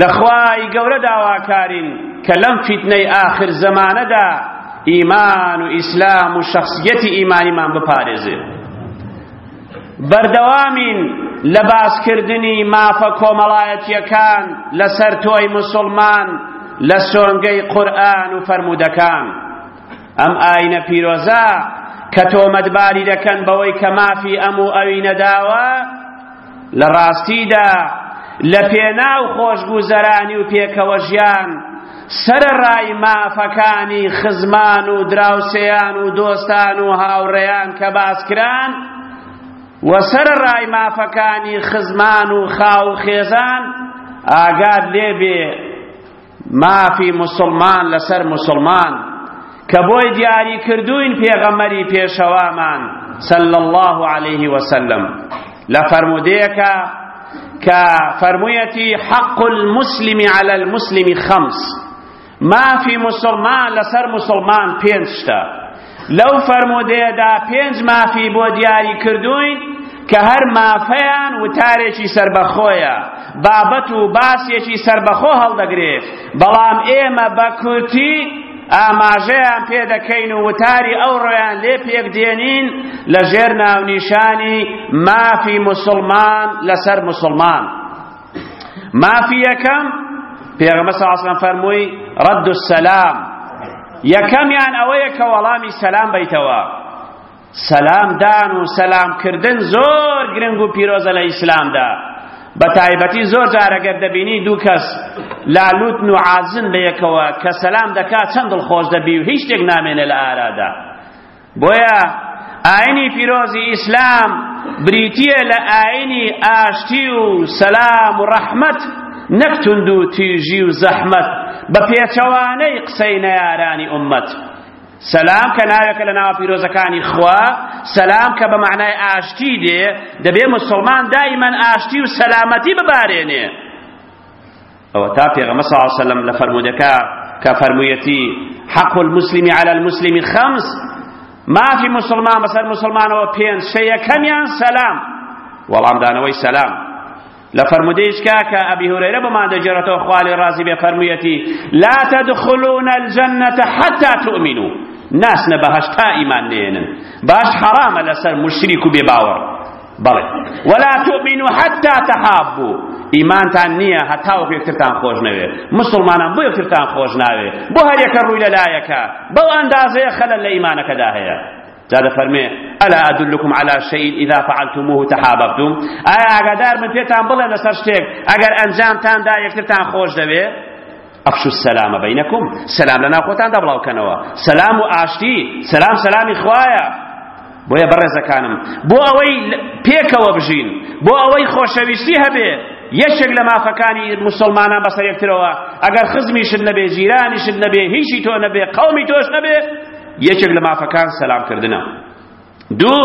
لە خوای گەورە داواکارین کە لەم فیتنەی ئاخر زەمانەدا ئیمان و ئیسلام و شخصیەتی ئیمانیمان بپارێزێت بەردەوامین لە باسکردنی مافە کۆمەڵایەتیەکان لەسەر تۆی مسلمان لە سۆنگەی قورئان و فەرموودەکان ئەم ئاینە پیرۆزە کە تۆمەتباری دەکەن بەوەی کە مافی ئەم و ئەوی نەداوە لە ڕاستیدا لە پێناو خۆشگوزەرانی و پێکەوەژیان سەرەڕای مافەکانی خزمان و دراوسێیان و دۆستان و هاوڕێیان کە باسکران و سەرەڕای مافەکانی خزمان و خاو خێزان ئاگاد لێبێ مافی موسڵمان لەسەر موسڵمان کە بۆی دیاری کردوین پێغەمەری پێشەوامان صلی الله عليه وسلم لە فەرمودەیەکە کە فەرموویەتی حق المسلم على المسلم خمس مافی مسلمان لەسەر مسلمان پێنج شتە لەو فەرموودەیەدا پێنج مافی بۆ دیاری کردووین کە هەر مافیان وتارێکی سەربەخۆیە، بابەت و باسێکی سەربەخۆ هەڵدەگرێ، بەڵام ئێمە بە کورتی ئاماژەیان پێ دەکەین و وتاری ئەوڕۆیان لێ پێک دێنین لەژێر ناونیشانی مافی موسڵمان لەسەر موسڵمان. مافی یەکەم پێغەمبەر صلی الله علیه و فەرمووی رد السلام یەکەمیان ئەوەیە کە وەڵامی سەلام بەیتەوە سەلام دان و سەلام کردن زۆر گرنگ و پیرۆزە لە ئیسلامدا بە تایبەتی زۆر جارەگەر دەبینی دوو کەس لالوتن و عازن لە یەکەوە کە سەلام دەکات چەند دڵخۆش دەبی و هیچ شتێک نامێنێ لە ئارادا بۆیە ئاینی پیرۆزی ئیسلام بریتییە لە ئاینی ئاشتی و سەلام و ڕەحمەت نەک توندو تیژی و زەحمەت بە پێچەوانەی قسەی نەیارانی ئومەت سەلام کە ناوێکە لە ناوە پیرۆزەکانی خوا سەلام کە بە معنای ئاشتی دێ دەبێ مسلمان دائیمەن ئاشتی و سەلامەتی ببارێنێ ئەوەتا پێغەمبەر صلی اللە علیە وسلم لە فەرموودەکە کە فەرموویەتی حق المسلم علی المسلم خمس مافی مسلمان بەسەر مسلمانەوە پێنج شەیەکەمیان سەلام وەڵامدانەوەی سەلام لە فەرمودەیشکا کە ئەبی هورەیرە بەمان دەگێڕێتەوە خوا لێ ڕازی بێ فەرموویەتی لا تدخلون الجنة حتى تؤمنوا ناسنە بەهەشت تا ئیمان نێنن باش حەرامە لەسەر مشریک و بێباوەڕ بەڵێ ولا تؤمنوا حتى تحابوا ئیمانتان نییە هەتا وەک یەکترتان خۆش نەوێ مسلمانان بۆ یەکترتان خۆش ناوێ بۆ هەر یەکە ڕووی لە لایەکە بەو ئەندازەیە خەلەل لە ئیمانەکەدا هەیە جا دەفەرمێ ئەلا ئەدلکم عەلا شەیئین ئیذا فعلتموه تحاببتم ئایا ئاگادار من پێتان بڵێ لەسەر شتێک ئەگەر ئەنجامتاندا یەکترتان خۆش دەوێ افشو السلام بینکم سلام لە ناوخۆتاندا بڵاو کەنەوە سلام و ئاشتی سلام سلامی خوایە بۆیە بەڕێزەکانم بۆ ئەوەی پێکەوە بژین بۆ ئەوەی خۆشەویستی هەبێ یەکێک لە مافەکانی مسلمانان بەسەر یەکترەوە ئەگەر خزمیشت نەبێ جیرانیشت نەبێ هیچی تۆ نەبێ قەومی تۆش نەبێ یەکێک لە مافەکان سەلامکردنە دوو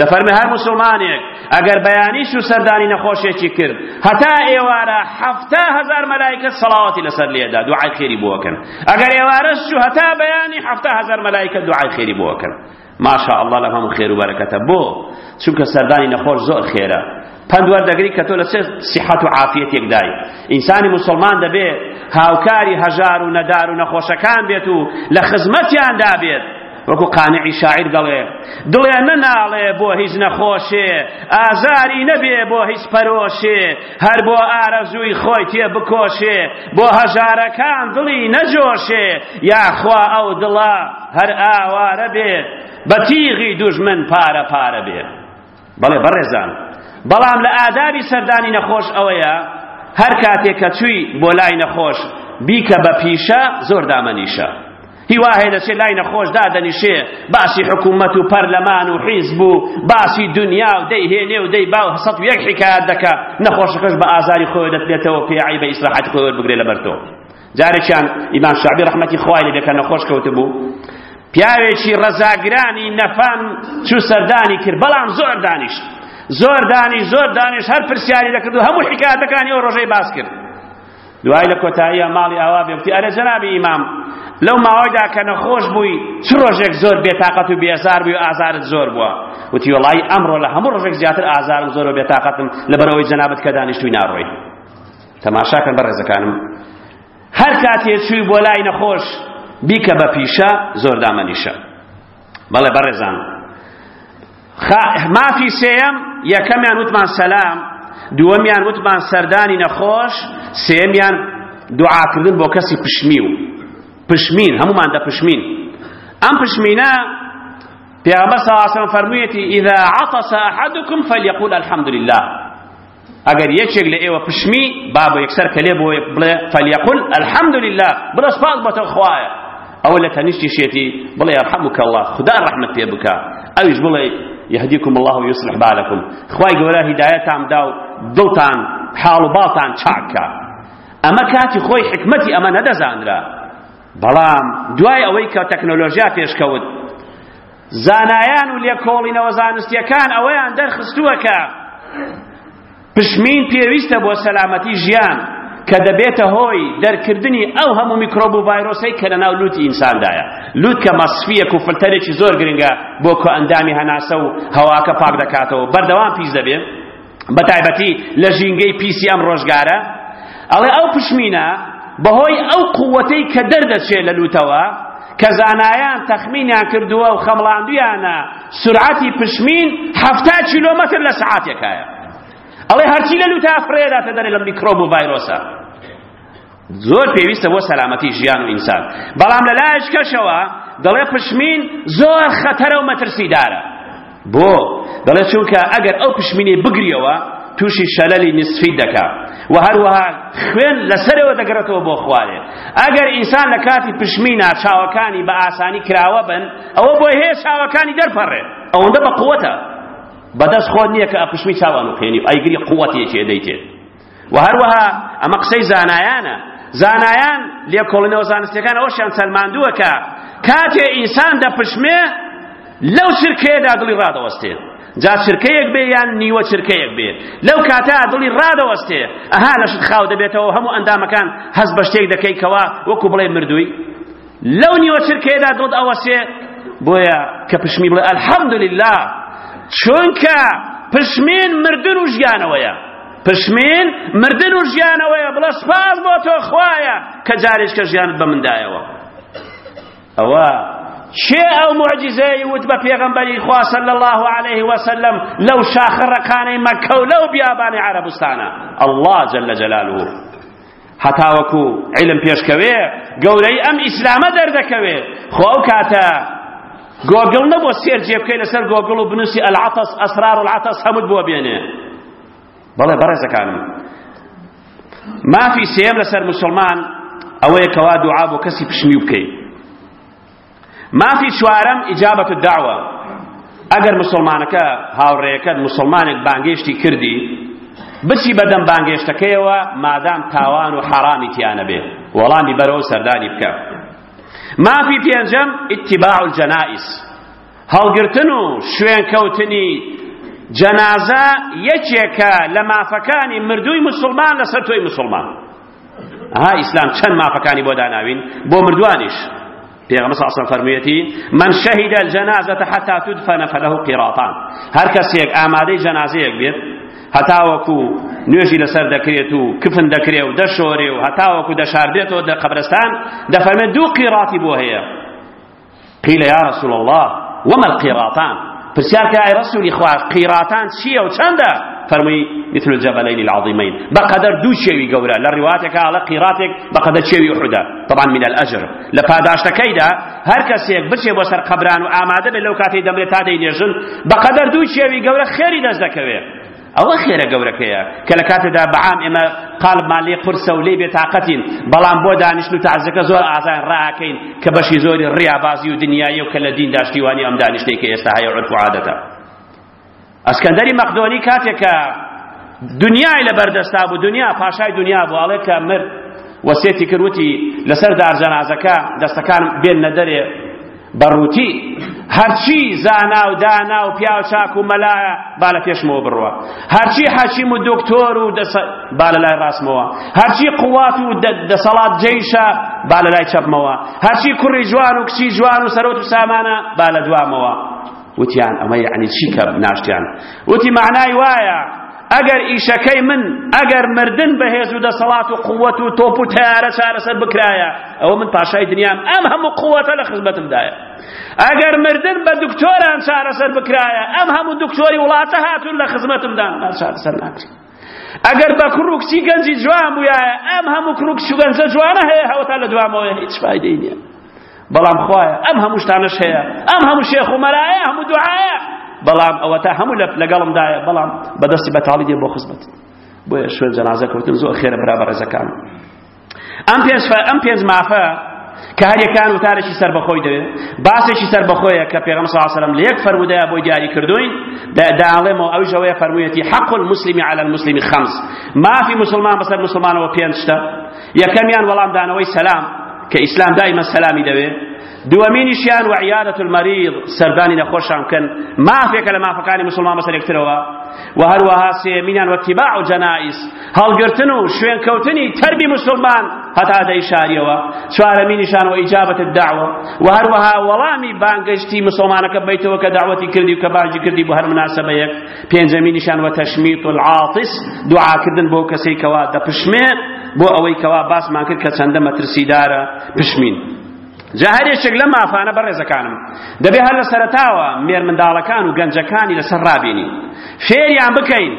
دەفەرمێ هەر موسڵمانێک ئەگەر بەیانی چوو سەردانی نەخۆشێکی کرد هەتا ئێوارە حەفتا هەزار مەلایکە سەڵاواتی لەسەر لێدا دوعای خێری بۆکەن ئەگەر ئێوارەش چوو هەتا بەیانی حەفتا هەزار مەلایکە دوعای خێری بۆکەن ماشاء الله لەم هەموو خێر و بەرەکەتە بۆ چونکە سەردانی نەخۆش زۆر خێرە پندوەر دەگری کە تۆ لە چێ سیحەت و عافیەتێک دای ئینسانی مسلمان دەبێ هاوکاری هەژار و نەدار و نەخۆشەکان بێت و لە خزمەتیان دابێت وەکو قانعی شاعیر دەڵێ دڵێ نەناڵێ بۆ هیچ نەخۆشێ ئازاری نەبێ بۆ هیچ پەرۆشێ هەر بۆ ئارەزووی خۆی تێ بکۆشێ بۆ هەژارەکان دڵی نەجۆشێ یاخوا ئەو دڵە هەر ئاوارە بێت بە تیغی دوژمن پارە پارە بێت بەڵێ بەڕێزان، بەڵام لە ئادابی سەردانی نەخۆش ئەوەیە هەر کاتێک کە چووی بۆ لای نەخۆش بیکە بە پیشە زۆر دامەنیشە. هیوا هەیە دەچێت لای نەخۆش دادەنیشێ باسی حکوومەت و پەرلەمان و حیزب و باسی دنیا و دەیهێنێ و دەی با و سەد و یەک حکایەت دەکا نەخۆشەکەش بە ئازاری خۆی دەتبێتەوە پێ عەیبە ئیسراحەتی خۆی وەربگرێ لەبەر تۆ جارێکیان ئیمام شەعبی ڕەحمەتی خوای لێبێ کە نەخۆش کەوتبوو پیاوێکی ڕەزاگرانی نەفام چوو سەردانی کرد بەڵام زۆر دانیشت زۆر دانی زۆر دانیش هەر پرسیاری دەکرد و هەموو حکایەتەکانی ئەو ڕۆژەی باس کرد دوای لە کۆتاییە ماڵی ئاوا بێوتی ئەرە جەنابی ئیمام لەو ماوەیدا کە نەخۆش بووی چ ڕۆژێک زۆر بێتاقەت و بێزار بووی و ئازارت زۆر بووە وتی وەڵی ئەمڕۆ لە هەموو ڕۆژێک زیاتر ئازارم زۆر و بێتاقەتم لەبەرەوەی جەنابەت کە دانیشتووی ناڕۆی تەماشا کەن بەڕێزەکانم هەر کاتێ چووی بۆ لای نەخۆش بیکە بە پیشە زۆر دامەنیشە بەڵێ بەڕێزان مافی سێەم یەکەمیان وتمان سەلام دووەمیان وتمان سەردانی نەخۆش سێمیان دوعاکردن بۆ کەسی پشمی و پشمین هەمومان دە پشمین ئەم پشمینە پێغەمبەر صلی الله علیه و سلم فەرموویەتی اذا عطس احدكم فليقول الحمد لله ئەگەر یەکێک لە ئێوە پشمی با بە یەکسەر کەلێ بۆ بڵێ فلیقل الحمد لله بڵێ سپاس بۆ تۆ خوایە ئەوە لە تەنیشتی شێتی بڵێ یرحمک الله خدا ڕەحمەت پێ بکە ئەویش بڵێ يهديكم الله ويصلح بالكم خوای گەورە هیدایەتان دا و دڵتان حاڵ و باڵتان چاکە ئەمە کاتی خۆی حکمەتی ئەمە نەدەزانرا بەڵام دوای ئەوەی کە تەکنۆلۆژیا پێشکەوت زانایان و لێکۆڵینەوە زانستیەکان ئەوەیان دەرخستووە کە پشمین پێویستە بۆ سەلامەتی ژیان کە دەبێتە هۆی دەرکردنی ئەو هەموو میکرۆب و ڤایرۆسەی کە لەناو لوتی ئینساندایە لوت کە مەسفیەک و فلتەرێکی زۆر گرنگە بۆ کۆئەندامی هەناسە و هەواکە پاک دەکاتەوە بەردەوام پیس دەبێت بە تایبەتی لە ژینگەی پیسی ئەم ڕۆژگارە ئەڵێ ئەو پشمینە بەهۆی ئەو قووەتەی کە دەردەچێت لە لوتەوە کە زانایان تەخمینیان کردووە و خەمڵاندویانە سرعەتی پشمین حەفتا کیلۆمەتر لە سعاتێکایە ئەڵێ هەرچی لە لوتە ئەفرێداتە دەرێ لە میکرۆب و ڤایرۆسە زۆر پێویستە بۆ سەلامەتی ژیان و ئینسان بەڵام لە لایشکەشەوە دەڵێ پشمین زۆر خەتەرە و مەترسیدارە بۆ دەڵێ چونکە ئەگەر ئەو پشمینی بگریەوە تووشی شەلەلی نسفی دەکا و هەروەها خوێن لەسەرەوە دەگەڕێتەوە بۆ خوارێ ئەگەر ئینسان لە کاتی پشمینا چاوەکانی بە ئاسانی کراوە بن ئەوە بۆ هەیە چاوەکانی دەرپەڕێ ئەوەندە بە قووەتە بەدەست خۆت نییە کە ئەپشمی چاوان و خوێنی و ئەیگری قووەتێکی دەیتێت وە هەروەها ئەمە قسەی زانایانە زانایان لێکۆڵینەوە زانستیەکان ئەوەشیان سەلماندووە کە کاتێ ئینسان دەپشمێ لەو چرکەیەدا دڵی ڕادەوەستێ جا چرکەیەک بێ یان نیوە چرکەیەک بێ لەو کاتا دڵی ڕادەوەستێ ئەها لەشت خاو دەبێتەوە هەموو ئەندامەکان هەست بە شتێک دەکەیتەوە وەکو بڵێ مردووی لەو نیوە چرکەیەدا دڵت ئەوەسێ بۆیە کە پشمی بڵێ الحمدللە چونکە پشمین مردن و ژیانەوەیە پشمین مردن و ژیانەوەیە بڵە سپاس بۆ تۆ خوایە کە جارێک کە ژیانت بە مندایەوە ئەوە چێ ئەو معجزەی وت بە پێغەمبەری خوا صلی الله علیه وسلم لەو شاخڕەکانەی مەکە و لەو بیابانی عەرەبستانە الله جل جلاله هەتاوەکو عیلم پێشکەوێ گەورەی ئەم ئیسلامە دەردەکەوێ خۆ ئەو کاتە گۆگڵ نەبوو سێر جێ بکەی لەسەر گۆگڵ و بنووسی ئەلعەتەس ئەسرار العەتەس هەمووت بۆ بێنێ بەڵێ بەڕێزەکانم مافی سێم لەسەر مسلمان ئەوەیە کەوا دوعا بۆ کەسی پشمی بکەیت مافی چوارەم، اجابە الدعوە، ئەگەر مسوڵمانەکە، هاوڕێیەکەت، مسوڵمانێک بانگێشتی کردی، بچی بەدەم بانگێشتەکەیەوە مادام تاوان و حەڕامی تیا نەبێ، وەڵامی بەرەوە سەردانی بکە. مافی پێنجەم، اتباع الجنائز، هەڵگرتن و شوێنکەوتنی جەنازە یەکێکە لە مافەکانی مردووی مسوڵمان لەسەر تۆی مسوڵمان. ها ئیسلام چەند مافەکانی بۆ داناوین بۆ مردوانیش پێغەمبەر صلی الله فەرموویەتی من شهد الجنازة حتى تدفن فله قراطان هەر کەسێک ئامادەی جەنازەیەک بێت هەتاوەکو نوێژی لەسەر دەکرێت و کفن دەکرێ و دەشۆرێ و هەتاوەکو دەشاربێتەوە دە قەبرستان دەفەرمێت دوو قیڕاتی بۆ هەیە قیل یا رسول اللە وما القیراطان پرسیار کرا ئەی رسولی خوا قیراطان چییە و چەندە فەرمووی مثل الجبلین العظیمین بەقەدەر دوو چێوی گەورە لە ڕیواتێکە ئەڵە قیراتێک بەقەدەر چێوی ئوحودە طبعا من الاجر لە پاداشتەکەیدا هەر کەسێک بچێ بۆ سەر قەبران و ئامادە بێت لەو کاتەی دەمرێت تا دەینێژن بەقەدەر دوو چێوی گەورە خێری دەست دەکەوێت ئەوە خێرە گەورەکەیە کە لە کاتێدا بەعام ئێمە قالبمان لێ قورسە و لێ بێتاقەتین، بەڵام بۆ دانیشتن و تەعزیەکە زۆر ئازایان ڕائەکەین کە بەشی زۆری ڕیابازی و دنیایە و کە لە دیندا شتیوانی ئەم دانیشتەی کە ئێستا هەیە عورف و عادەتە. ئەسکەندەری مەقدۆنی کاتێک کە دنیای لەبەردەستا بوو، دنیا پاشای دنیا بوو، ئەڵێ کە مرد وەسێتی کرد وتی لەسەر دار جەنازەکە دەستەکان بێننە دەرێ بە ڕووتی هەرچی زانا و دانا و پیاو چاک و مەلایە با لە پێشمەوە بڕوا هەرچی حەکیم و دکتۆر و با لە لای ڕاستمەوە هەرچی قوات و دەسەڵات جەیشە با لە لای چەپمەوە هەرچی کوڕی جوان و کچی جوان و سەرۆت و سامانە با لە دوامەوە وتیان ئەمە یعنی چی کە ناشتیان وتی معنای وایە ئەگەر ئیشەکەی من ئەگەر مردن بە هێز و دەسەڵات و قووەت و تۆپ و تەیارە چارەسەر بکرایە ئەوە من پاشای دنیام ئەم هەموو قووەتە لە خزمەتمدایە ئەگەر مردن بە دکتۆران چارەسەر بکرایە ئەم هەموو دکتۆری وڵاتە هاتوون لە خزمەتمدا چارەسەر ناکرێت ئەگەر بە کوڕ و کچی گەنجی جوان بوویایە ئەم هەموو کوڕ و کچ و گەنجە جوانە هەیە هەوتا لە دوامەوەی هیچ فایدەی نییە بەڵام خوایە ئەم هەموو شتانەش هەیە ئەم هەموو شێخ و مەرایە هەموو دوعایە بەڵام ئەوەتا هەموو لەگەڵمدایە بەڵام بەدەستی بەتاڵی دێ بۆ خزمەت بۆیە شوێن جەنازە کەوتن زۆر خێرە برا بەڕێزەکان ئەم پێنج ئەم پێنج مافە کە هەریەکان وتارێکی سەر بەخۆی دەوێت باسێکی سەر بەخۆیە کە پێغەم ساسەرم لە یەک فەرمودەیە بۆی دیاری کردووی داڵێمەوە ئەو ژەوەیە فەرموویەتی حەق المسلمی علی المسلمی خەمس مافی مسلمان بەسەر مسلمانەوە پێنج شتە یەکەمیان وەڵامدانەوەی سەلام کە ئیسلام دایمە سەلامی دەوێ دووەمینیشیان وعیادەت المەریض سەردانی نەخۆشان بکەن مافێکە لە مافەکانی مسلمان بەسەر یەکترەوە و هەروەها سێمینان وەتیباع و جەنائیس هەڵگرتن و شوێنکەوتنی تەرمی مسلمان هەتا دەی شاریەوە چوارەمینیشان و ئیجابەت داوە و هەروەها وەڵامی بانگەشتی مسلمانەکە بیتەوە کە داوەتی کردی و کە بانگی کردی بۆ هەر مناسبەیەک پێنجەمینیشیان وتشمیت العاطس دوعاکردن بۆ کەسەی کەوا دەپشمێ بۆ ئەوەی کەوا باسمان کرد کە چەندە مەترسیدارە پشمین جا هەر یەکێک لە مافانە بەڕێزەکانم دەبێ هەر لە سەرەتاوە مێرمنداڵەکان و گەنجەکانی لەسەر ڕابێنین فێریان بکەین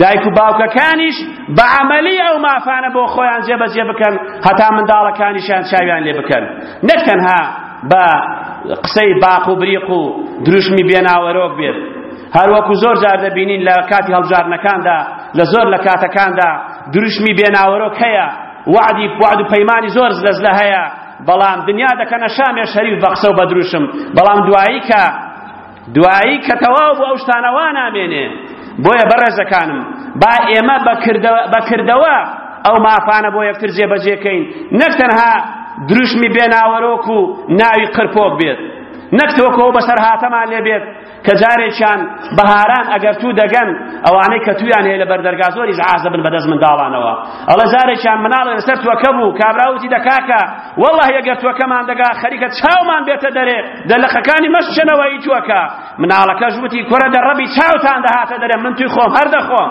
دایک و باوکەکانیش بە عملی ئەو مافانە بۆ خۆیان جێبەجێ بکەن هەتا منداڵەکانیشیان چاویان لێ بکەن نەک تەنها بە قسەی باق و بریق و دروشمی بێناوەرۆک بێت هەروەکو زۆر جار دەبینین لە کاتی هەڵبژاردنەکاندا لە زۆر لە کاتەکاندا دروشمی بێناوەرۆک هەیە وعدی وعد و پەیمانی زۆر زلەزلە هەیە بەڵام دنیا دەکەنە شامێش هەریف بە قسە و بە دروشم بەڵام دوایی کە دوایی کە تەواو بۆ ئەو شتانە وا نامێنێ بۆیە بەڕێزەکانم با ئێمە بەکردەوە ئەو مافانە بۆ یەکتر جێبەجێکەین نەک تەنها دروشمی بێناوەرۆک و ناوی قرپۆک بێت نەک تۆکەوە بەسەر هاتەمان لێ بێت کە جارێکیان بەهاران ئەگەر تو دەگەن ئەوانەی کە تویان هەیە لە بەردەرگا زۆریش عازبن بەدەست منداڵانەوە ئەڵە جارێکیان مناڵ لەسەر توەکە بوو کابراوتی دەکاکە والله ئەگەر توەکەمان دەگا خەریکە چاومان بێتە دەرێ دە لەخەکانی مەشچنەوە ئی توەکە مناڵەکەش وتی کورە دە ڕەبی چاوتان دەهاتە دەرێ من توی خۆم هەر دەخۆم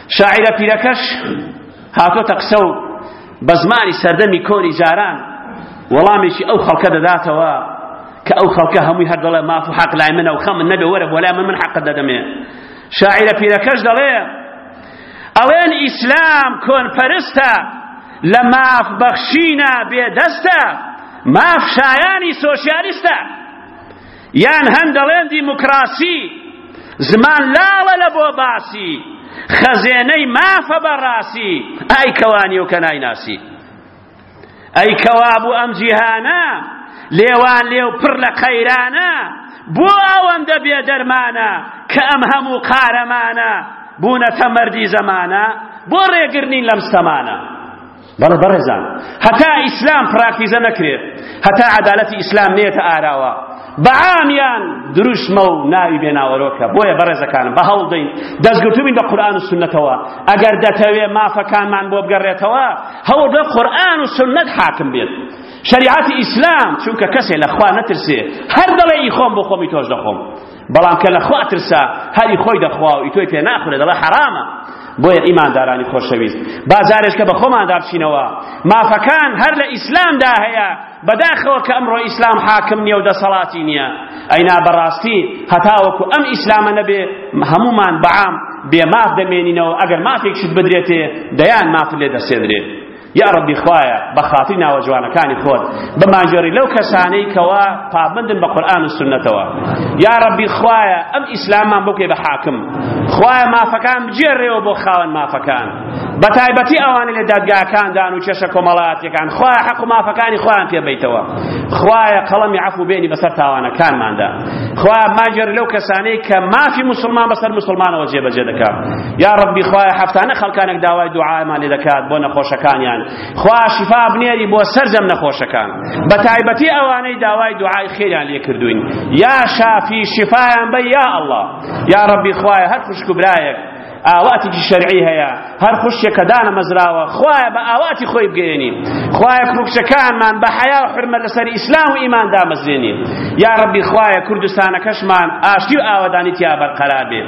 شاعیرە پیرەکەش هاتۆتە قسە و بە زمانی سەردەمی کۆنی جاران وەڵامێکی ئەو خەڵکە دەداتەوە کە ئەو خەڵکە هەمووی هەر دەڵێ ماف و حەق لای منە و خەمن نەبێ وەرە بۆ لای من من حەقت دەدەمێ شاعیرە پیرەکەش دەڵێ ئەڵێن ئیسلام کۆنپەرستە لە ماف بەخشینە بێدەستە ماف شایانی سۆسیالیستە یان هەن دەڵێن دیموکراسی زمان لاڵە لە بۆ باسی خەزێنەی مافە بەڕاسی ئای کەوانی و کە نایناسی ئەی کەوابوو ئەم جیهانە لێوان لێو پڕ لە قەیرانە بۆ ئەوەندە بێ دەرمانە کە ئەم هەموو قارەمانە بوونەتە مەردی زەمانە بۆ ڕێگرنین لەم سەمانە بەڵێ بەڕێزان هەتا ئیسلام پراکتیزە نەکرێت هەتا عەدالەتی ئیسلام نێتە ئاراوە بە عامیان دروشمە و ناوی بێناوەرۆکە بۆیە بەڕێزەکانم بە هەوڵ دەین دەستگرتوبین بە قورئان و سنەتەوە ئەگەر دەتەوێ مافەکانمان بۆ بگەڕێتەوە هەوڵ بە قورئان و سنەت حاکم بێت شریعەتی ئیسلام چونکە کەسێ لە خوا نەترسێ هەر دەڵێ ئی خۆم بۆ خۆمی تۆش دەخۆم بەڵام کە لە خوا ترسا هەری خۆی دەخوا و ئیتۆی پێ ناخورێ دەڵێ حەرامە بۆیە ئیماندارانی خۆشەویست با جارێش کە بە خۆماندا بچینەوە مافەکان هەر لە ئیسلامدا هەیە بەداخەوە کە ئەمڕۆ ئیسلام حاکم نییە و دەسەڵاتی نییە ئەینا بەڕاستی هەتاوەکو ئەم ئیسلامە نەبێ هەمومان بەعام بێ ماف دەمێنینەوە ئەگەر مافێکشت بدرێتێ دەیان ماف لێ دەسێنرێت یاڕەبی خوایە بەخاتری ناوە جوانەکانی خۆت بمانگێڕی لەو کەسانەی کەوا پابندن بە قورئان و سنەتەوە یاڕەبی خوایە ئەم ئیسلاممان بکەی بە حاکم خوایە مافەکان بگێڕێەوە بۆ خاوەن مافەکان بە تایبەتی ئەوانە لە دادگاکاندان و کێشە کۆمەڵاتیەکان خوایە حەق و مافەکانی خۆیان پێبیتەوە خوایە قەڵەمی عەفو بێنی بەسەر تاوانەکانماندا خوایە ماگێڕی لەو کەسانەی کە مافی موسڵمان بەسەر موسڵمانەوە جێبەجێ دەکات یاڕەبی خوایە هەفتانە خەڵکانێک داوای دوعامان لێ دەکات بۆ نەخۆشەکانیان خوا شیفا بنێری بۆ سەرجەم نەخۆشەکان بە تایبەتی ئەوانەی داوای دوعای خێریان لێ کردوین یا شافی شیفایان بە یا ئەڵڵا یاڕەبی خوایە هەر خوشک و برایەک ئاواتێکی شەرعی هەیە هەر خوشتێک کە دانەمەزراوە خوایە بە ئاواتی خۆی بگەێنی خوایە کوکچەکانمان بە حیا و حرمە لەسەر ئیسلام و ئیمان دامەزرێنی یا ڕەبی خوایە کوردستانەکەشمان ئاشتی و ئاوادانی تیا بەرقەرار بێت